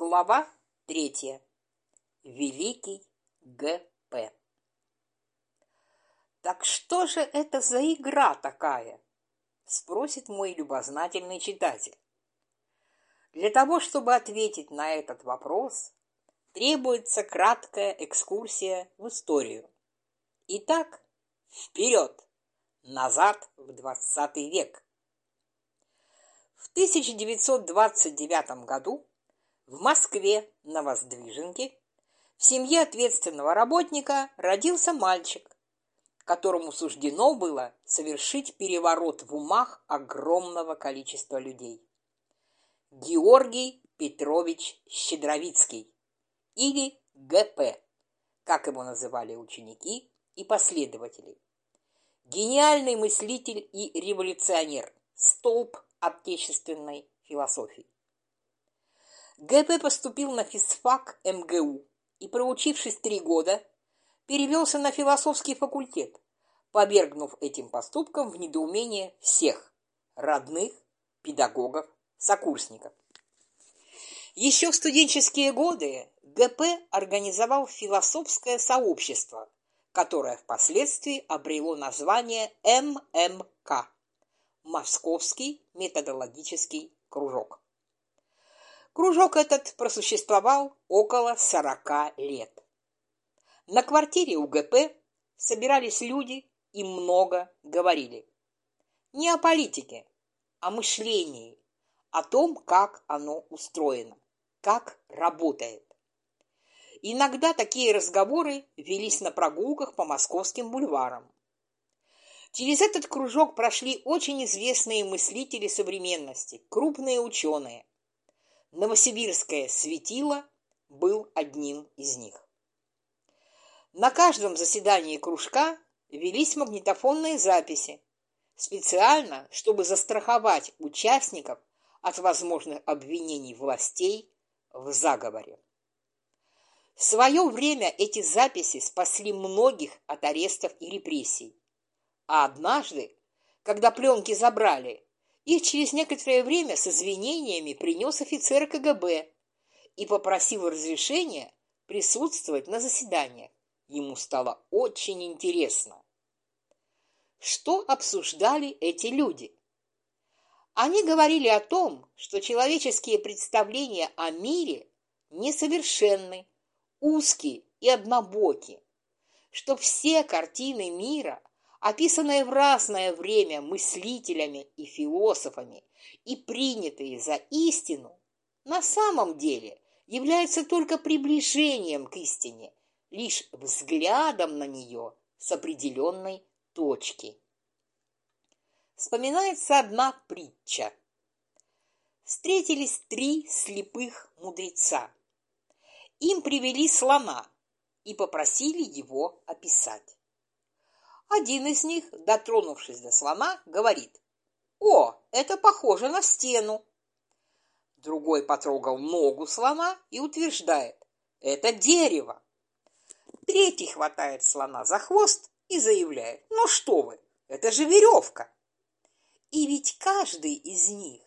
Глава третья. Великий Г.П. «Так что же это за игра такая?» – спросит мой любознательный читатель. Для того, чтобы ответить на этот вопрос, требуется краткая экскурсия в историю. Итак, вперед, назад в двадцатый век. В 1929 году в Москве на Воздвиженке в семье ответственного работника родился мальчик, которому суждено было совершить переворот в умах огромного количества людей. Георгий Петрович Щедровицкий или ГП, как его называли ученики и последователи. Гениальный мыслитель и революционер, столб отечественной философии. ГП поступил на физфак МГУ и, проучившись три года, перевелся на философский факультет, повергнув этим поступком в недоумение всех – родных, педагогов, сокурсников. Еще в студенческие годы ГП организовал философское сообщество, которое впоследствии обрело название ММК – Московский методологический кружок. Кружок этот просуществовал около сорока лет. На квартире у ГП собирались люди и много говорили. Не о политике, о мышлении, о том, как оно устроено, как работает. Иногда такие разговоры велись на прогулках по московским бульварам. Через этот кружок прошли очень известные мыслители современности, крупные ученые. Новосибирское светило был одним из них. На каждом заседании кружка велись магнитофонные записи, специально, чтобы застраховать участников от возможных обвинений властей в заговоре. В свое время эти записи спасли многих от арестов и репрессий. А однажды, когда пленки забрали, их через некоторое время с извинениями принес офицер КГБ и попросил разрешения присутствовать на заседаниях. Ему стало очень интересно. Что обсуждали эти люди? Они говорили о том, что человеческие представления о мире несовершенны, узкие и однобоки, что все картины мира описанные в разное время мыслителями и философами и принятые за истину, на самом деле являются только приближением к истине, лишь взглядом на нее с определенной точки. Вспоминается одна притча. Встретились три слепых мудреца. Им привели слона и попросили его описать. Один из них, дотронувшись до слона, говорит, «О, это похоже на стену!» Другой потрогал ногу слона и утверждает, «Это дерево!» Третий хватает слона за хвост и заявляет, «Ну что вы, это же веревка!» И ведь каждый из них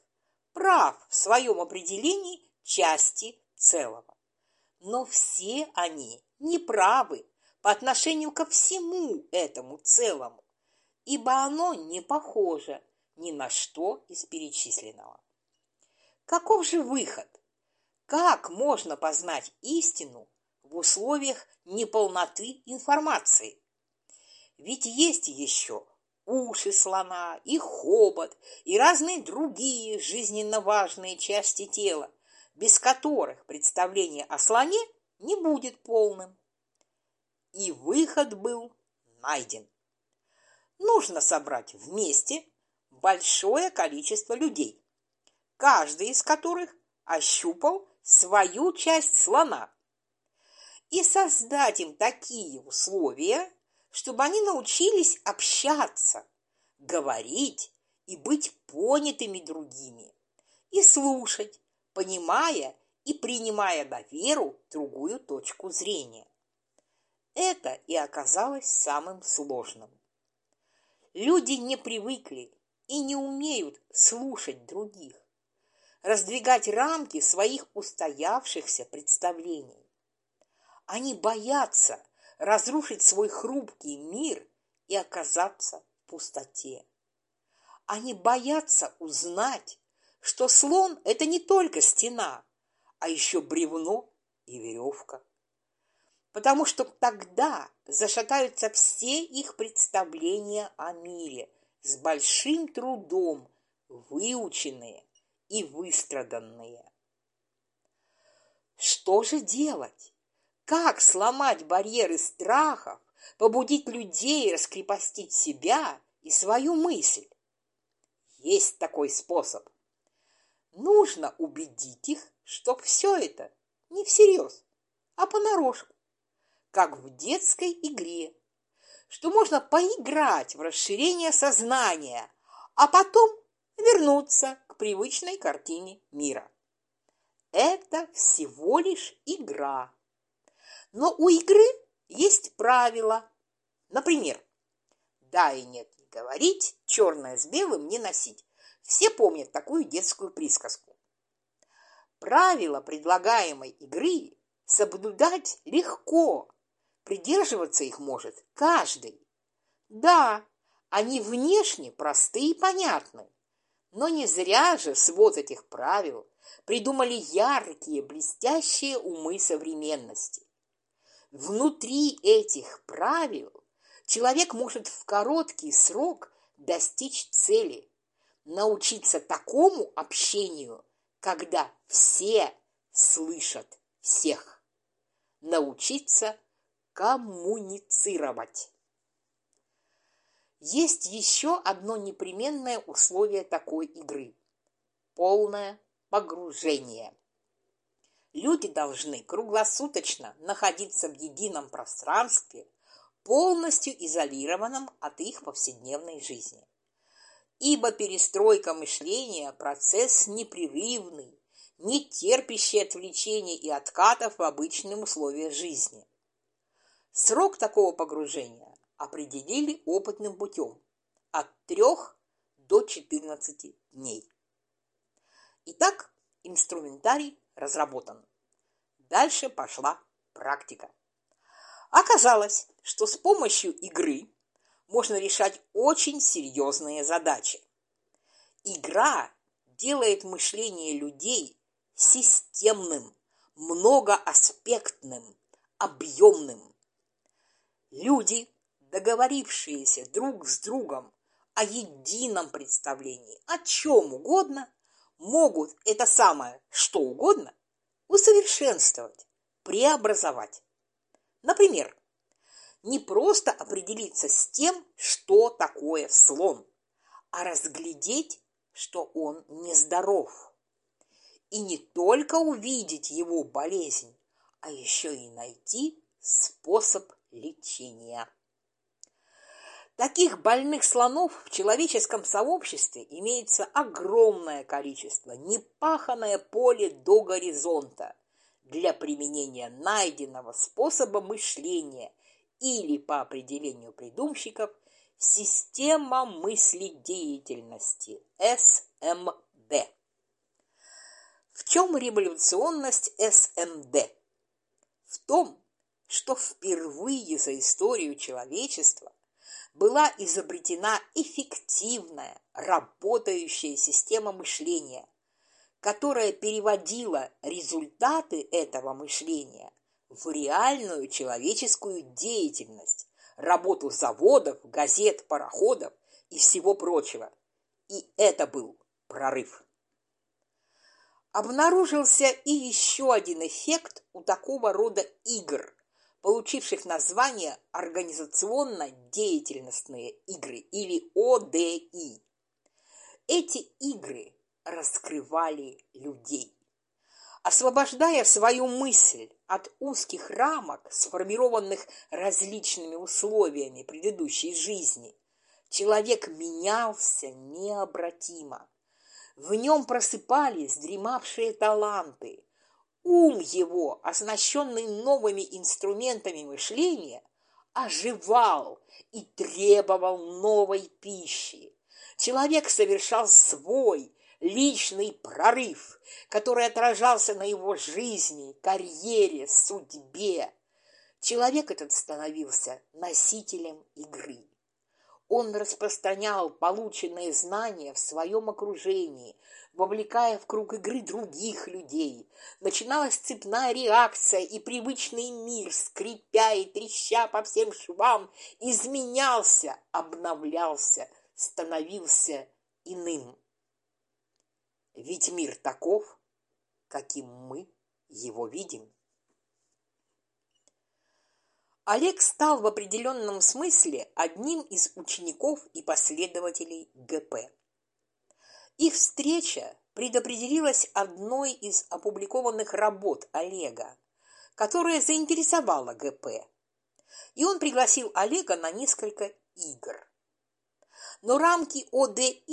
прав в своем определении части целого. Но все они неправы по отношению ко всему этому целому, ибо оно не похоже ни на что из перечисленного. Каков же выход? Как можно познать истину в условиях неполноты информации? Ведь есть еще уши слона, и хобот, и разные другие жизненно важные части тела, без которых представление о слоне не будет полным и выход был найден. Нужно собрать вместе большое количество людей, каждый из которых ощупал свою часть слона, и создать им такие условия, чтобы они научились общаться, говорить и быть понятыми другими, и слушать, понимая и принимая на веру другую точку зрения. Это и оказалось самым сложным. Люди не привыкли и не умеют слушать других. раздвигать рамки своих устоявшихся представлений. Они боятся разрушить свой хрупкий мир и оказаться в пустоте. Они боятся узнать, что слон – это не только стена, а еще бревно и веревка. Потому что тогда зашатаются все их представления о мире, с большим трудом выученные и выстраданные. Что же делать? Как сломать барьеры страхов, побудить людей раскрепостить себя и свою мысль? Есть такой способ. Нужно убедить их, что все это не всерьез, а понарошку, как в детской игре, что можно поиграть в расширение сознания, а потом вернуться к привычной картине мира. Это всего лишь игра. Но у игры есть правила. Например, да и нет не говорить, черное с белым не носить. Все помнят такую детскую присказку. Правила предлагаемой игры соблюдать легко. Придерживаться их может каждый. Да, они внешне простые и понятны, но не зря же свод этих правил придумали яркие, блестящие умы современности. Внутри этих правил человек может в короткий срок достичь цели, научиться такому общению, когда все слышат всех, научиться коммуницировать. Есть еще одно непременное условие такой игры – полное погружение. Люди должны круглосуточно находиться в едином пространстве, полностью изолированном от их повседневной жизни ибо перестройка мышления – процесс непрерывный, не терпящий отвлечений и откатов в обычные условия жизни. Срок такого погружения определили опытным путем от 3 до 14 дней. Итак, инструментарий разработан. Дальше пошла практика. Оказалось, что с помощью игры можно решать очень серьезные задачи. Игра делает мышление людей системным, многоаспектным, объемным. Люди, договорившиеся друг с другом о едином представлении, о чем угодно, могут это самое что угодно усовершенствовать, преобразовать. Например, не просто определиться с тем, что такое слон, а разглядеть, что он нездоров. И не только увидеть его болезнь, а еще и найти способ лечения. Таких больных слонов в человеческом сообществе имеется огромное количество, непаханное поле до горизонта для применения найденного способа мышления или, по определению придумщиков, система мыследеятельности СМД. В чем революционность СМД? В том, что впервые за историю человечества была изобретена эффективная, работающая система мышления, которая переводила результаты этого мышления в реальную человеческую деятельность, работу заводов, газет, пароходов и всего прочего. И это был прорыв. Обнаружился и еще один эффект у такого рода игр, получивших название организационно-деятельностные игры или ОДИ. Эти игры раскрывали людей освобождая свою мысль от узких рамок, сформированных различными условиями предыдущей жизни, человек менялся необратимо. В нем просыпались дремавшие таланты. Ум его, оснащенный новыми инструментами мышления, оживал и требовал новой пищи. Человек совершал свой, личный прорыв, который отражался на его жизни, карьере, судьбе. Человек этот становился носителем игры. Он распространял полученные знания в своем окружении, вовлекая в круг игры других людей. Начиналась цепная реакция, и привычный мир, скрипя и треща по всем швам, изменялся, обновлялся, становился иным. Ведь мир таков, каким мы его видим. Олег стал в определенном смысле одним из учеников и последователей ГП. Их встреча предопределилась одной из опубликованных работ Олега, которая заинтересовала ГП, и он пригласил Олега на несколько игр. Но рамки ОДИ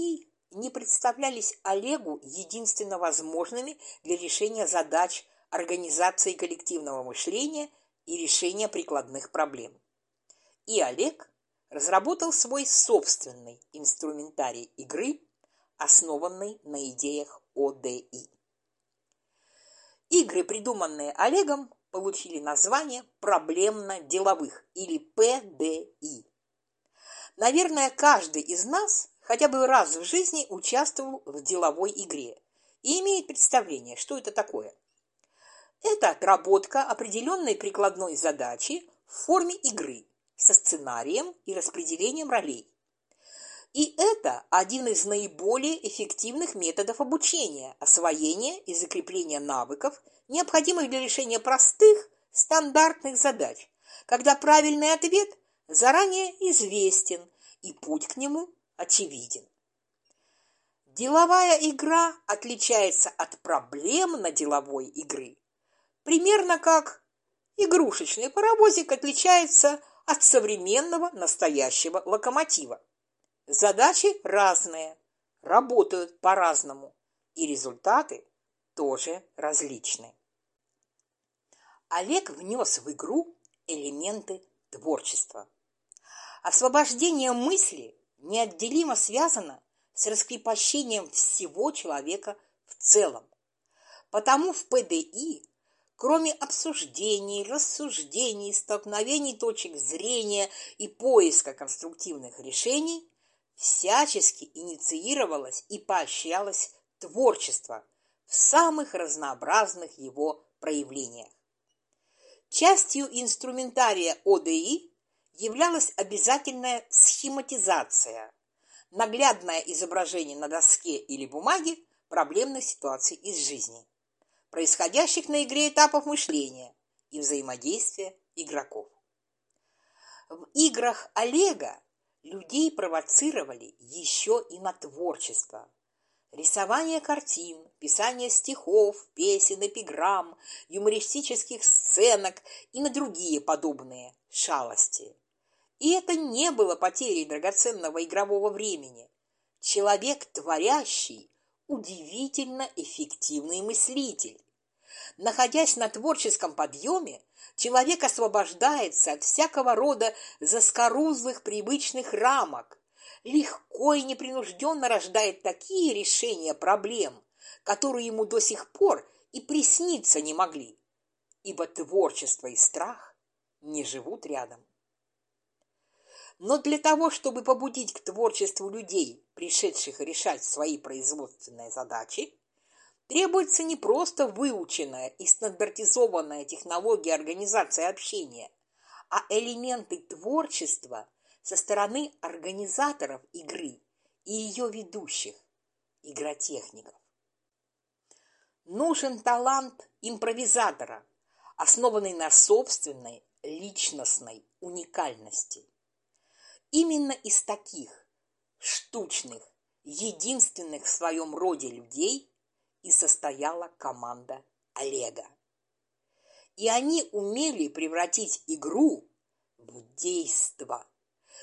не представлялись Олегу единственно возможными для решения задач организации коллективного мышления и решения прикладных проблем. И Олег разработал свой собственный инструментарий игры, основанный на идеях ОДИ. Игры, придуманные Олегом, получили название проблемно-деловых или ПДИ. Наверное, каждый из нас хотя бы раз в жизни участвовал в деловой игре и имеет представление, что это такое – это отработка определенной прикладной задачи в форме игры со сценарием и распределением ролей. И это один из наиболее эффективных методов обучения, освоения и закрепления навыков, необходимых для решения простых, стандартных задач, когда правильный ответ заранее известен и путь к нему очевиден. Деловая игра отличается от проблемно-деловой игры Примерно как игрушечный паровозик отличается от современного настоящего локомотива. Задачи разные, работают по-разному, и результаты тоже различны. Олег внес в игру элементы творчества. Освобождение мысли неотделимо связано с раскрепощением всего человека в целом. Потому в ПДИ Кроме обсуждений, рассуждений, столкновений точек зрения и поиска конструктивных решений, всячески инициировалось и поощрялось творчество в самых разнообразных его проявлениях. Частью инструментария ОДИ являлась обязательная схематизация, наглядное изображение на доске или бумаге проблемных ситуаций из жизни происходящих на игре этапов мышления и взаимодействия игроков. В играх Олега людей провоцировали еще и на творчество. Рисование картин, писание стихов, песен, эпиграмм, юмористических сценок и на другие подобные шалости. И это не было потерей драгоценного игрового времени. Человек творящий удивительно эффективный мыслитель. Находясь на творческом подъеме, человек освобождается от всякого рода заскорузлых привычных рамок, легко и непринужденно рождает такие решения проблем, которые ему до сих пор и присниться не могли, ибо творчество и страх не живут рядом. Но для того, чтобы побудить к творчеству людей, пришедших решать свои производственные задачи, требуется не просто выученная и стандартизованная технология организации общения, а элементы творчества со стороны организаторов игры и ее ведущих, игротехников. Нужен талант импровизатора, основанный на собственной личностной уникальности. Именно из таких штучных, единственных в своем роде людей и состояла команда Олега. И они умели превратить игру в действо,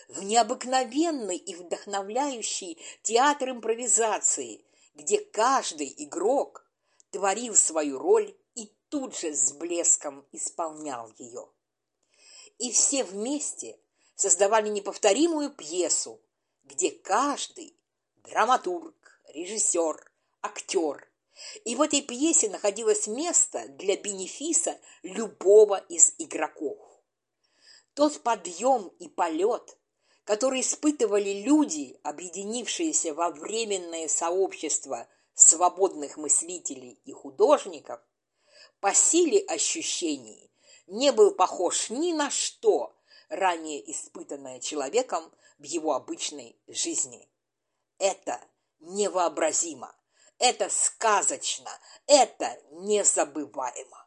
в необыкновенный и вдохновляющий театр импровизации, где каждый игрок творил свою роль и тут же с блеском исполнял ее. И все вместе создавали неповторимую пьесу, где каждый – драматург, режиссер, актер. И в этой пьесе находилось место для бенефиса любого из игроков. Тот подъем и полет, который испытывали люди, объединившиеся во временное сообщество свободных мыслителей и художников, по силе ощущений не был похож ни на что, ранее испытанное человеком в его обычной жизни. Это невообразимо, это сказочно, это незабываемо.